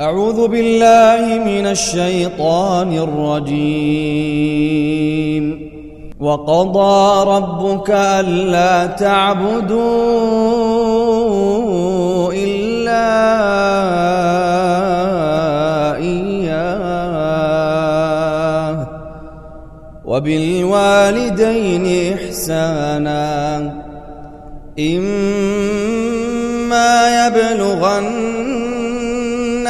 أعوذ بالله من الشيطان الرجيم. وقضى ربك ألا تعبدوا إلا إياه. وبالوالدين إحسانا. إما يبلغن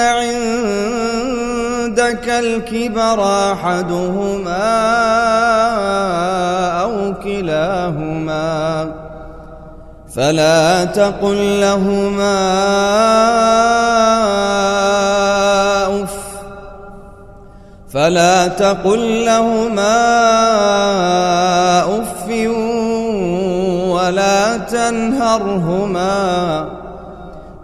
عندك الكبر أحدهما أو كلاهما فلا تقل لهما أف فلا تقل لهما أف ولا تنهرهما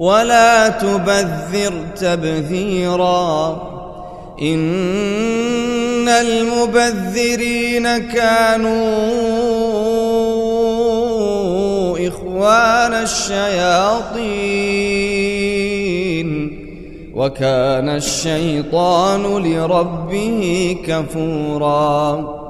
ولا تبذر تبذيرا. إن المبذرين كانوا إخوان الشياطين. وكان الشيطان لربه كفوراً.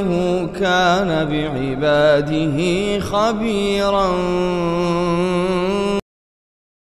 إنه كان بعباده خبيرا.